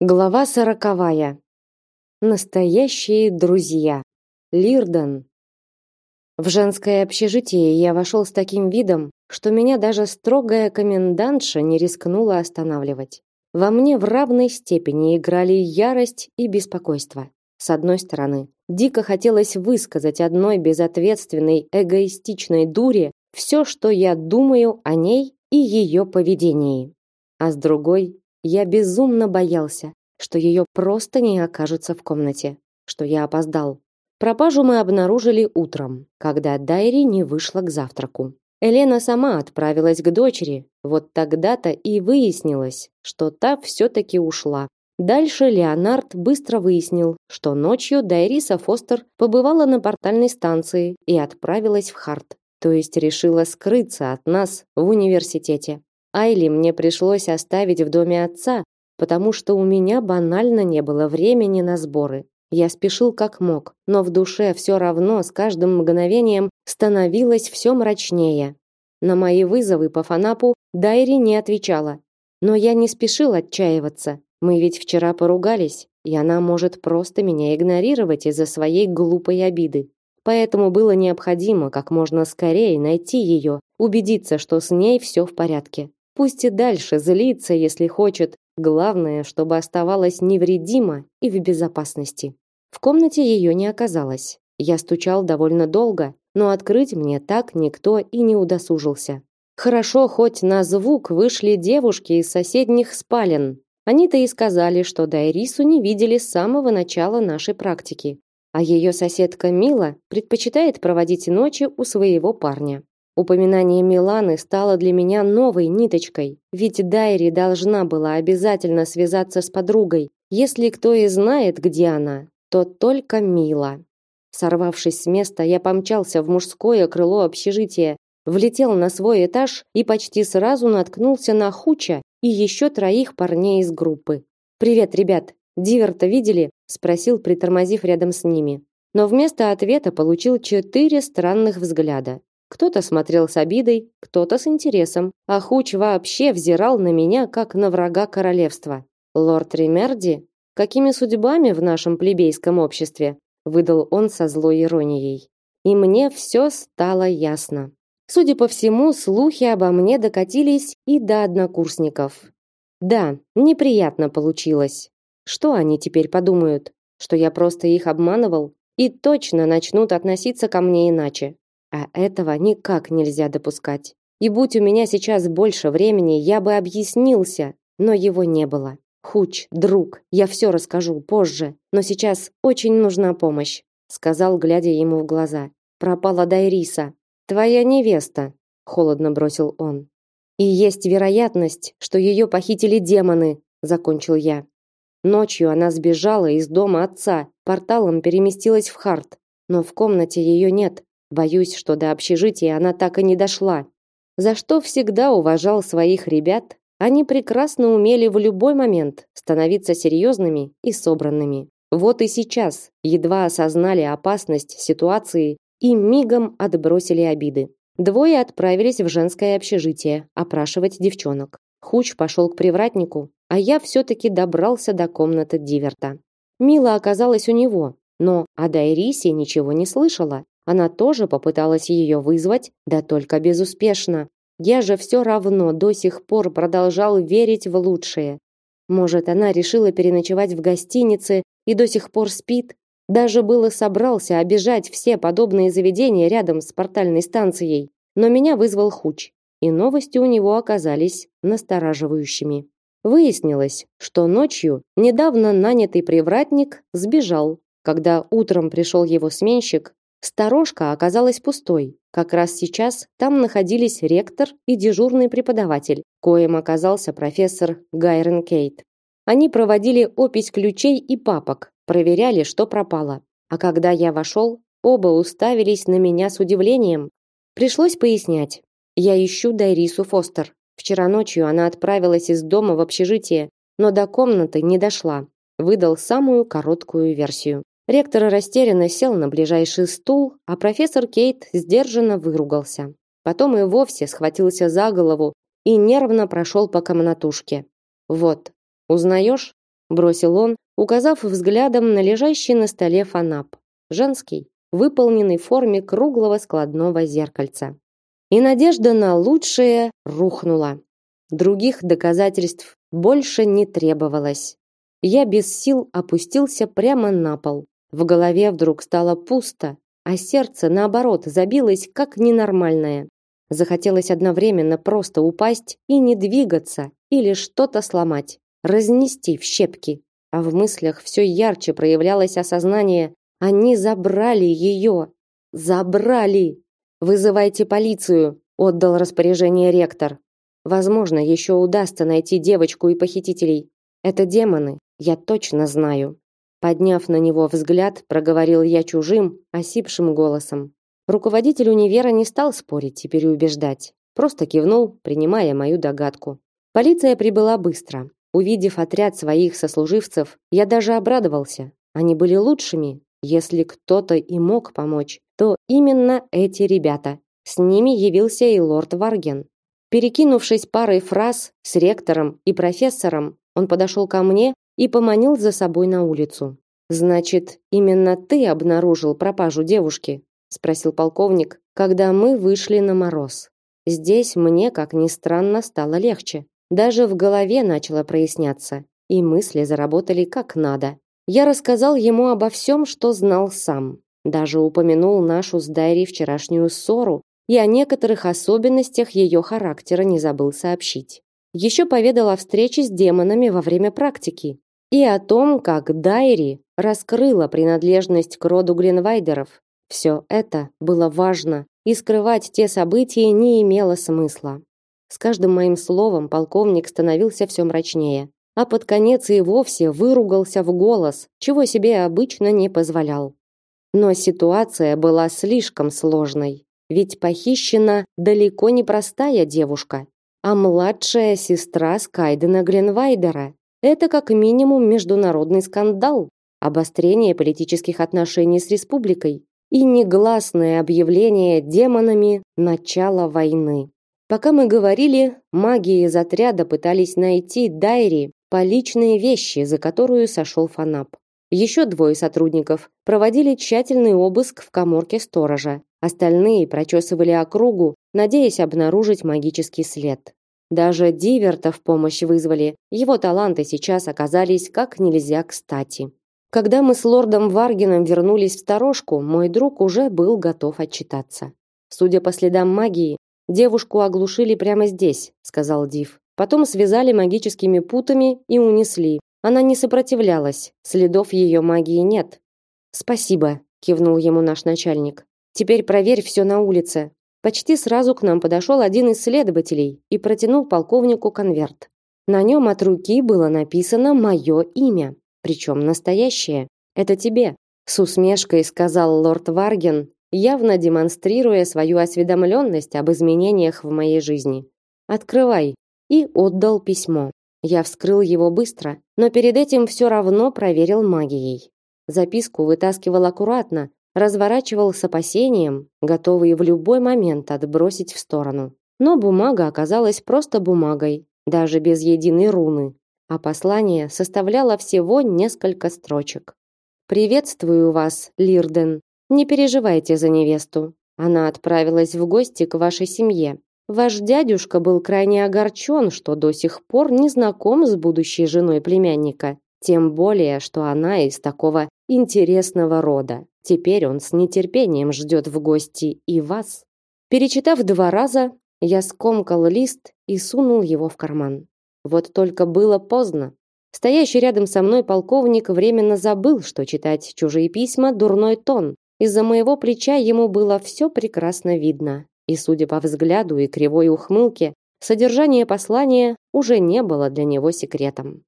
Глава сороковая. Настоящие друзья. Лирден. В женское общежитие я вошел с таким видом, что меня даже строгая комендантша не рискнула останавливать. Во мне в равной степени играли ярость и беспокойство. С одной стороны, дико хотелось высказать одной безответственной, эгоистичной дуре все, что я думаю о ней и ее поведении. А с другой, я безумно боялся, что ее просто не окажется в комнате, что я опоздал. Пропажу мы обнаружили утром, когда Дайри не вышла к завтраку. Елена сама отправилась к дочери. Вот тогда-то и выяснилось, что та все-таки ушла. Дальше Леонард быстро выяснил, что ночью Дайриса Фостер побывала на портальной станции и отправилась в Харт, то есть решила скрыться от нас в университете. Айли мне пришлось оставить в доме отца, потому что у меня банально не было времени на сборы. Я спешил как мог, но в душе все равно с каждым мгновением становилось все мрачнее. На мои вызовы по Фанапу Дайри не отвечала. Но я не спешил отчаиваться. Мы ведь вчера поругались, и она может просто меня игнорировать из-за своей глупой обиды. Поэтому было необходимо как можно скорее найти ее, убедиться, что с ней все в порядке. Пусть и дальше злится, если хочет. Главное, чтобы оставалась невредима и в безопасности. В комнате ее не оказалось. Я стучал довольно долго, но открыть мне так никто и не удосужился. Хорошо, хоть на звук вышли девушки из соседних спален. Они-то и сказали, что Дайрису не видели с самого начала нашей практики, а ее соседка Мила предпочитает проводить ночи у своего парня. Упоминание Миланы стало для меня новой ниточкой, ведь Дайри должна была обязательно связаться с подругой. Если кто и знает, где она, то только Мила. Сорвавшись с места, я помчался в мужское крыло общежития, влетел на свой этаж и почти сразу наткнулся на Хуча и еще троих парней из группы. «Привет, ребят! Диверта видели?» – спросил, притормозив рядом с ними. Но вместо ответа получил четыре странных взгляда. Кто-то смотрел с обидой, кто-то с интересом, а Хуч вообще взирал на меня, как на врага королевства. «Лорд Ремерди? Какими судьбами в нашем плебейском обществе?» выдал он со злой иронией. И мне все стало ясно. Судя по всему, слухи обо мне докатились и до однокурсников. Да, неприятно получилось. Что они теперь подумают? Что я просто их обманывал? И точно начнут относиться ко мне иначе. А этого никак нельзя допускать. И будь у меня сейчас больше времени, я бы объяснился, но его не было. Хуч, друг, я все расскажу позже, но сейчас очень нужна помощь, сказал, глядя ему в глаза. Пропала Дайриса, твоя невеста, холодно бросил он. И есть вероятность, что ее похитили демоны, закончил я. Ночью она сбежала из дома отца, порталом переместилась в Харт, но в комнате ее нет. Боюсь, что до общежития она так и не дошла. За что всегда уважал своих ребят, они прекрасно умели в любой момент становиться серьезными и собранными. Вот и сейчас едва осознали опасность ситуации и мигом отбросили обиды. Двое отправились в женское общежитие опрашивать девчонок. Хуч пошел к привратнику, а я все-таки добрался до комнаты Диверта. Мила оказалась у него, но о Дайрисе ничего не слышала она тоже попыталась ее вызвать, да только безуспешно. Я же все равно до сих пор продолжал верить в лучшее. Может, она решила переночевать в гостинице и до сих пор спит? Даже было собрался обижать все подобные заведения рядом с портальной станцией, но меня вызвал Хуч, и новости у него оказались настораживающими. Выяснилось, что ночью недавно нанятый привратник сбежал. Когда утром пришел его сменщик, Сторожка оказалась пустой. Как раз сейчас там находились ректор и дежурный преподаватель, коим оказался профессор Гайрен Кейт. Они проводили опись ключей и папок, проверяли, что пропало. А когда я вошел, оба уставились на меня с удивлением. Пришлось пояснять. Я ищу Дайрису Фостер. Вчера ночью она отправилась из дома в общежитие, но до комнаты не дошла. Выдал самую короткую версию. Ректор растерянно сел на ближайший стул, а профессор Кейт сдержанно выругался. Потом и вовсе схватился за голову и нервно прошел по комнатушке. Вот, узнаешь? бросил он, указав взглядом на лежащий на столе фанап. Женский, выполненный в форме круглого складного зеркальца. И надежда на лучшее рухнула. Других доказательств больше не требовалось. Я без сил опустился прямо на пол. В голове вдруг стало пусто, а сердце, наоборот, забилось как ненормальное. Захотелось одновременно просто упасть и не двигаться или что-то сломать, разнести в щепки. А в мыслях все ярче проявлялось осознание, они забрали ее. Забрали. Вызывайте полицию, отдал распоряжение ректор. Возможно, еще удастся найти девочку и похитителей. Это демоны, я точно знаю. Подняв на него взгляд, проговорил я чужим, осипшим голосом. Руководитель универа не стал спорить и переубеждать, просто кивнул, принимая мою догадку. Полиция прибыла быстро. Увидев отряд своих сослуживцев, я даже обрадовался. Они были лучшими. Если кто-то и мог помочь, то именно эти ребята. С ними явился и лорд Варген. Перекинувшись парой фраз с ректором и профессором, он подошел ко мне и поманил за собой на улицу. Значит, именно ты обнаружил пропажу девушки, спросил полковник, когда мы вышли на мороз. Здесь мне, как ни странно, стало легче. Даже в голове начало проясняться, и мысли заработали как надо. Я рассказал ему обо всем, что знал сам. Даже упомянул нашу с Дайри вчерашнюю ссору и о некоторых особенностях ее характера не забыл сообщить. Еще поведал о встрече с демонами во время практики и о том, как Дайри раскрыла принадлежность к роду Гринвайдеров. Все это было важно, и скрывать те события не имело смысла. С каждым моим словом полковник становился все мрачнее, а под конец и вовсе выругался в голос, чего себе обычно не позволял. Но ситуация была слишком сложной, ведь похищена далеко не простая девушка, а младшая сестра Скайдена Гренвайдера. Это как минимум международный скандал, обострение политических отношений с республикой и негласное объявление демонами начала войны. Пока мы говорили, маги из отряда пытались найти Дайри по личные вещи, за которую сошел Фанап. Еще двое сотрудников проводили тщательный обыск в каморке сторожа. Остальные прочесывали округу, надеясь обнаружить магический след. Даже Диверта в помощь вызвали. Его таланты сейчас оказались как нельзя кстати. Когда мы с лордом Варгином вернулись в сторожку, мой друг уже был готов отчитаться. Судя по следам магии, девушку оглушили прямо здесь, сказал Див. Потом связали магическими путами и унесли. Она не сопротивлялась. Следов ее магии нет. Спасибо, кивнул ему наш начальник. Теперь проверь все на улице. Почти сразу к нам подошел один из следователей и протянул полковнику конверт. На нем от руки было написано мое имя, причем настоящее. Это тебе, с усмешкой сказал лорд Варген, явно демонстрируя свою осведомленность об изменениях в моей жизни. Открывай и отдал письмо. Я вскрыл его быстро, но перед этим все равно проверил магией. Записку вытаскивал аккуратно, разворачивал с опасением, готовый в любой момент отбросить в сторону. Но бумага оказалась просто бумагой, даже без единой руны, а послание составляло всего несколько строчек. Приветствую вас, Лирден. Не переживайте за невесту. Она отправилась в гости к вашей семье. Ваш дядюшка был крайне огорчен, что до сих пор не знаком с будущей женой племянника, тем более, что она из такого интересного рода. Теперь он с нетерпением ждет в гости и вас. Перечитав два раза, я скомкал лист и сунул его в карман. Вот только было поздно. Стоящий рядом со мной полковник временно забыл, что читать чужие письма дурной тон. Из-за моего плеча ему было все прекрасно видно. И судя по взгляду и кривой ухмылке, содержание послания уже не было для него секретом.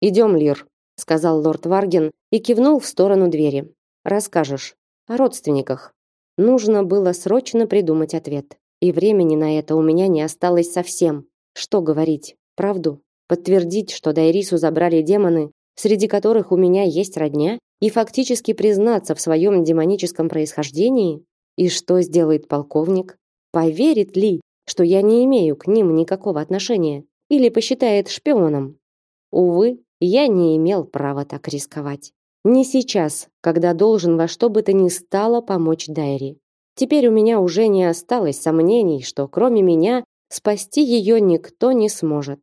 Идем, Лир, сказал лорд Варген и кивнул в сторону двери. Расскажешь о родственниках. Нужно было срочно придумать ответ. И времени на это у меня не осталось совсем. Что говорить? Правду? Подтвердить, что Дайрису забрали демоны, среди которых у меня есть родня, и фактически признаться в своем демоническом происхождении? И что сделает полковник? Поверит ли, что я не имею к ним никакого отношения? Или посчитает шпионом? Увы, я не имел права так рисковать. Не сейчас, когда должен во что бы то ни стало помочь Дайри. Теперь у меня уже не осталось сомнений, что кроме меня спасти ее никто не сможет.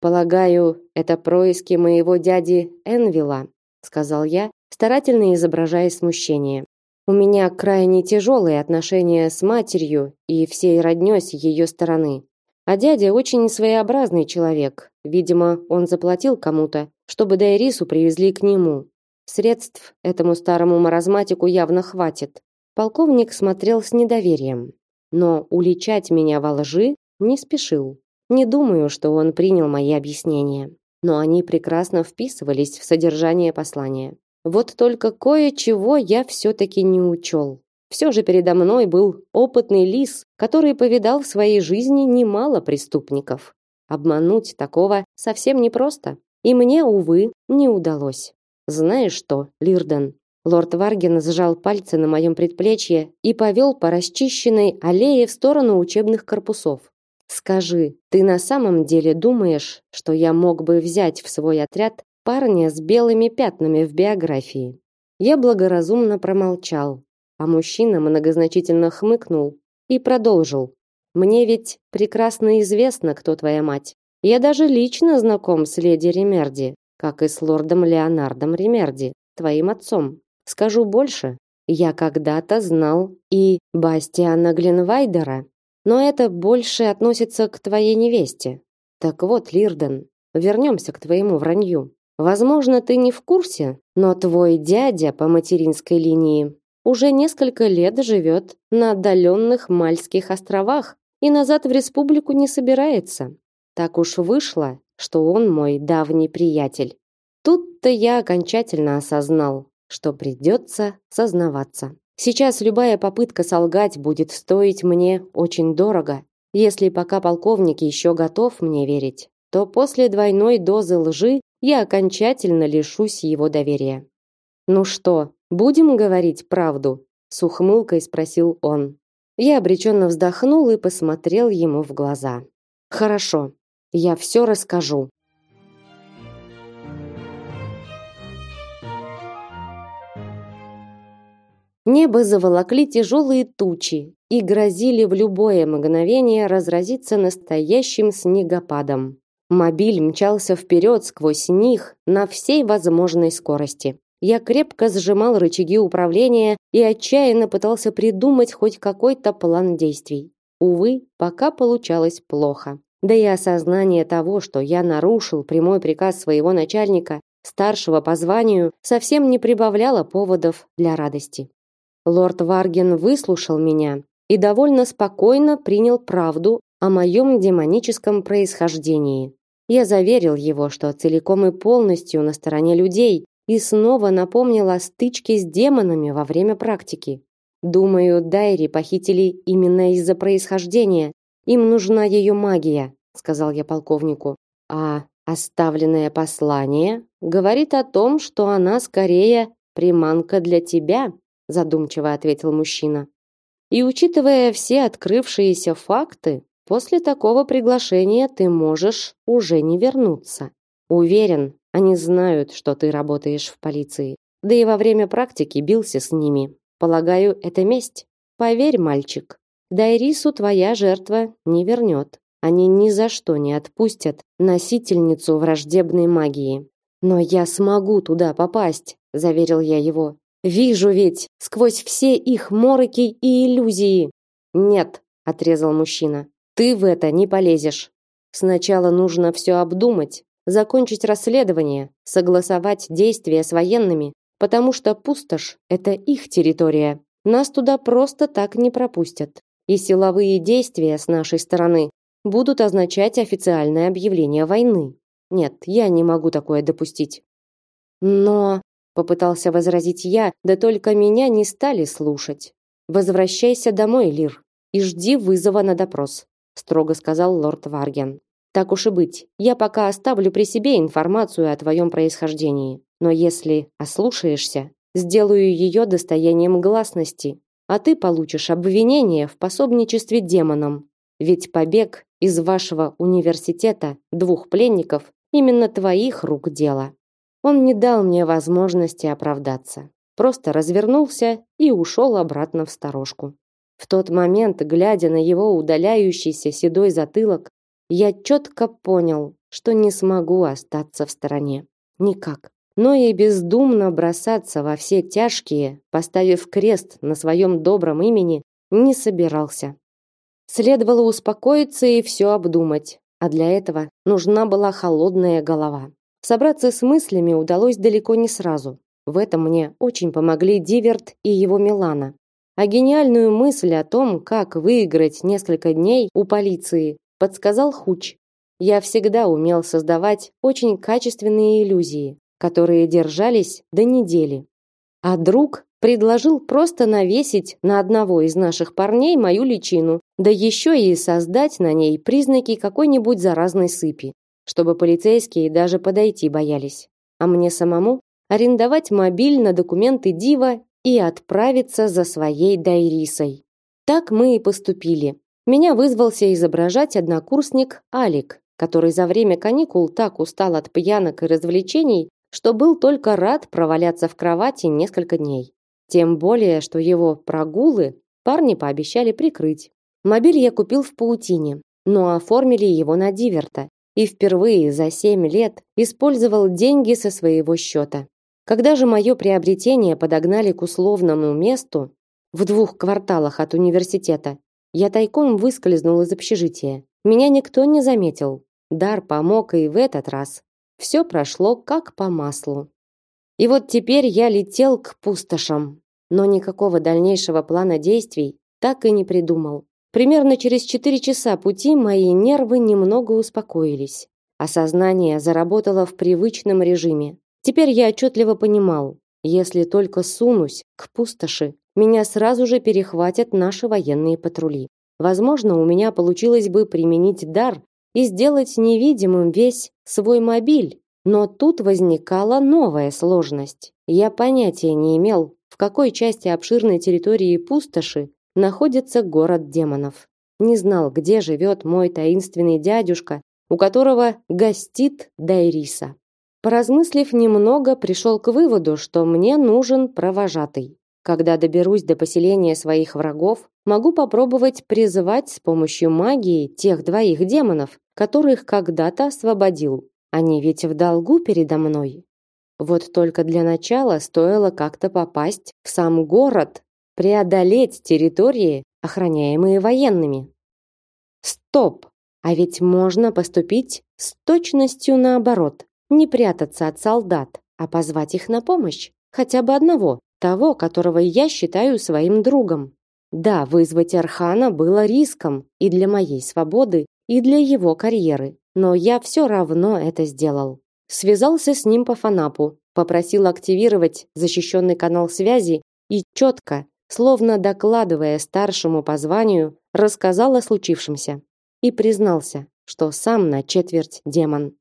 Полагаю, это происки моего дяди Энвила, сказал я, старательно изображая смущение. У меня крайне тяжелые отношения с матерью и всей роднёй с ее стороны. А дядя очень своеобразный человек. Видимо, он заплатил кому-то, чтобы Дайрису привезли к нему. Средств этому старому маразматику явно хватит. Полковник смотрел с недоверием, но уличать меня во лжи не спешил. Не думаю, что он принял мои объяснения, но они прекрасно вписывались в содержание послания. Вот только кое-чего я все-таки не учел. Все же передо мной был опытный лис, который повидал в своей жизни немало преступников. Обмануть такого совсем непросто. И мне, увы, не удалось. Знаешь что, Лирден? Лорд Варген сжал пальцы на моем предплечье и повел по расчищенной аллее в сторону учебных корпусов. Скажи, ты на самом деле думаешь, что я мог бы взять в свой отряд парня с белыми пятнами в биографии. Я благоразумно промолчал, а мужчина многозначительно хмыкнул и продолжил. Мне ведь прекрасно известно, кто твоя мать. Я даже лично знаком с леди Ремерди, как и с лордом Леонардом Ремерди, твоим отцом. Скажу больше, я когда-то знал и Бастиана Гленвайдера, но это больше относится к твоей невесте. Так вот, Лирден, вернемся к твоему вранью. Возможно, ты не в курсе, но твой дядя по материнской линии уже несколько лет живет на отдаленных Мальских островах и назад в республику не собирается. Так уж вышло, что он мой давний приятель. Тут-то я окончательно осознал, что придется сознаваться. Сейчас любая попытка солгать будет стоить мне очень дорого. Если пока полковник еще готов мне верить, то после двойной дозы лжи я окончательно лишусь его доверия. Ну что, будем говорить правду? с ухмылкой спросил он. Я обреченно вздохнул и посмотрел ему в глаза. Хорошо, я все расскажу. Небо заволокли тяжелые тучи и грозили в любое мгновение разразиться настоящим снегопадом. Мобиль мчался вперед сквозь них на всей возможной скорости. Я крепко сжимал рычаги управления и отчаянно пытался придумать хоть какой-то план действий. Увы, пока получалось плохо. Да и осознание того, что я нарушил прямой приказ своего начальника, старшего по званию, совсем не прибавляло поводов для радости. Лорд Варген выслушал меня и довольно спокойно принял правду о моем демоническом происхождении. Я заверил его, что целиком и полностью на стороне людей, и снова напомнил о стычке с демонами во время практики. Думаю, Дайри похитили именно из-за происхождения. Им нужна ее магия, сказал я полковнику. А оставленное послание говорит о том, что она скорее приманка для тебя, задумчиво ответил мужчина. И учитывая все открывшиеся факты, после такого приглашения ты можешь уже не вернуться. Уверен, они знают, что ты работаешь в полиции. Да и во время практики бился с ними. Полагаю, это месть. Поверь, мальчик, Дайрису твоя жертва не вернет. Они ни за что не отпустят носительницу враждебной магии. Но я смогу туда попасть, заверил я его. Вижу ведь сквозь все их мороки и иллюзии. Нет, отрезал мужчина. Ты в это не полезешь. Сначала нужно все обдумать, закончить расследование, согласовать действия с военными, потому что пустошь это их территория. Нас туда просто так не пропустят. И силовые действия с нашей стороны будут означать официальное объявление войны. Нет, я не могу такое допустить. Но попытался возразить я, да только меня не стали слушать. Возвращайся домой, Лир, и жди вызова на допрос, строго сказал лорд Варген. Так уж и быть, я пока оставлю при себе информацию о твоем происхождении, но если ослушаешься, сделаю ее достоянием гласности, а ты получишь обвинение в пособничестве демонам. Ведь побег из вашего университета двух пленников именно твоих рук дело. Он не дал мне возможности оправдаться. Просто развернулся и ушел обратно в сторожку. В тот момент, глядя на его удаляющийся седой затылок, я четко понял, что не смогу остаться в стороне. Никак. Но и бездумно бросаться во все тяжкие, поставив крест на своем добром имени, не собирался. Следовало успокоиться и все обдумать, а для этого нужна была холодная голова. Собраться с мыслями удалось далеко не сразу. В этом мне очень помогли Диверт и его Милана. А гениальную мысль о том, как выиграть несколько дней у полиции, подсказал Хуч. Я всегда умел создавать очень качественные иллюзии, которые держались до недели. А друг предложил просто навесить на одного из наших парней мою личину, да еще и создать на ней признаки какой-нибудь заразной сыпи, чтобы полицейские даже подойти боялись. А мне самому арендовать мобиль на документы Дива и отправиться за своей Дайрисой. Так мы и поступили. Меня вызвался изображать однокурсник Алик, который за время каникул так устал от пьянок и развлечений, что был только рад проваляться в кровати несколько дней. Тем более, что его прогулы парни пообещали прикрыть. Мобиль я купил в паутине, но оформили его на Диверта и впервые за 7 лет использовал деньги со своего счета. Когда же мое приобретение подогнали к условному месту в двух кварталах от университета, я тайком выскользнул из общежития. Меня никто не заметил. Дар помог и в этот раз. Все прошло как по маслу. И вот теперь я летел к пустошам, но никакого дальнейшего плана действий так и не придумал. Примерно через четыре часа пути мои нервы немного успокоились, а сознание заработало в привычном режиме. Теперь я отчетливо понимал, если только сунусь к пустоши, меня сразу же перехватят наши военные патрули. Возможно, у меня получилось бы применить дар и сделать невидимым весь свой мобиль, но тут возникала новая сложность. Я понятия не имел, в какой части обширной территории пустоши находится город демонов. Не знал, где живет мой таинственный дядюшка, у которого гостит Дайриса. Поразмыслив немного, пришел к выводу, что мне нужен провожатый. Когда доберусь до поселения своих врагов, могу попробовать призывать с помощью магии тех двоих демонов, которых когда-то освободил. Они ведь в долгу передо мной. Вот только для начала стоило как-то попасть в сам город, преодолеть территории, охраняемые военными. Стоп! А ведь можно поступить с точностью наоборот. Не прятаться от солдат, а позвать их на помощь. Хотя бы одного, того, которого я считаю своим другом. Да, вызвать Архана было риском и для моей свободы, и для его карьеры но я все равно это сделал. Связался с ним по фанапу, попросил активировать защищенный канал связи и четко, словно докладывая старшему по званию, рассказал о случившемся и признался, что сам на четверть демон.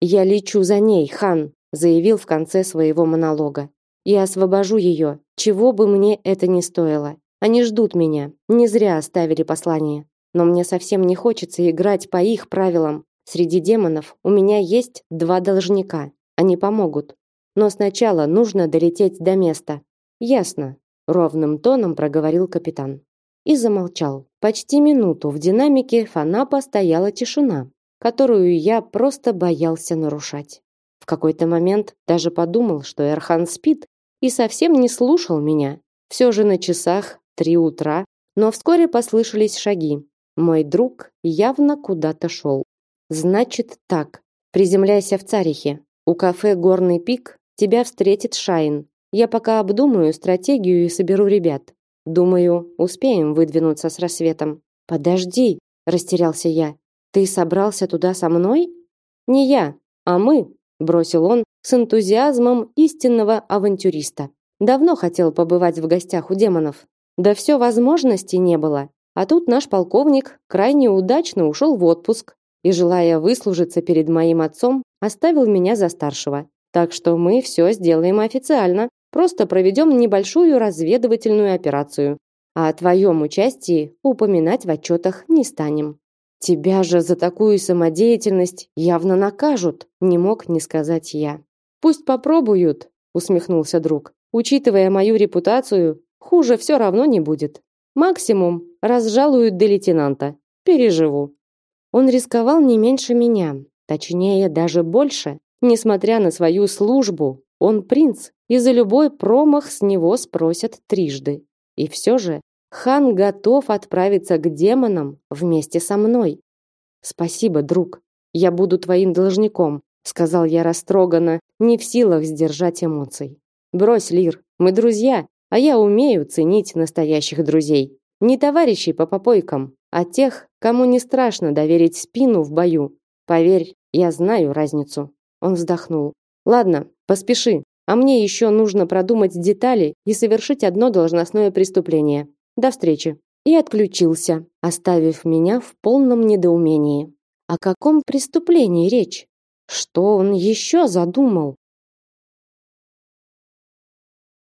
Я лечу за ней, хан, заявил в конце своего монолога. И освобожу ее, чего бы мне это ни стоило. Они ждут меня. Не зря оставили послание. Но мне совсем не хочется играть по их правилам. Среди демонов у меня есть два должника. Они помогут. Но сначала нужно долететь до места. Ясно, ровным тоном проговорил капитан. И замолчал. Почти минуту в динамике Фанапа стояла тишина, которую я просто боялся нарушать. В какой-то момент даже подумал, что Эрхан спит и совсем не слушал меня. Все же на часах три утра, но вскоре послышались шаги. Мой друг явно куда-то шел. Значит так. Приземляйся в Царихе. У кафе Горный пик тебя встретит Шайн. Я пока обдумаю стратегию и соберу ребят. Думаю, успеем выдвинуться с рассветом. Подожди, растерялся я. Ты собрался туда со мной? Не я, а мы, бросил он с энтузиазмом истинного авантюриста. Давно хотел побывать в гостях у демонов. Да все возможности не было. А тут наш полковник крайне удачно ушел в отпуск и, желая выслужиться перед моим отцом, оставил меня за старшего. Так что мы все сделаем официально, просто проведем небольшую разведывательную операцию. А о твоем участии упоминать в отчетах не станем. Тебя же за такую самодеятельность явно накажут, не мог не сказать я. Пусть попробуют, усмехнулся друг. Учитывая мою репутацию, хуже все равно не будет. Максимум разжалуют до лейтенанта. Переживу. Он рисковал не меньше меня, точнее даже больше. Несмотря на свою службу, он принц, и за любой промах с него спросят трижды. И все же хан готов отправиться к демонам вместе со мной. Спасибо, друг. Я буду твоим должником, сказал я растроганно, не в силах сдержать эмоций. Брось, Лир, мы друзья, а я умею ценить настоящих друзей. Не товарищей по попойкам, а тех, кому не страшно доверить спину в бою. Поверь, я знаю разницу. Он вздохнул. Ладно, поспеши, а мне еще нужно продумать детали и совершить одно должностное преступление. До встречи. И отключился, оставив меня в полном недоумении. О каком преступлении речь? Что он еще задумал?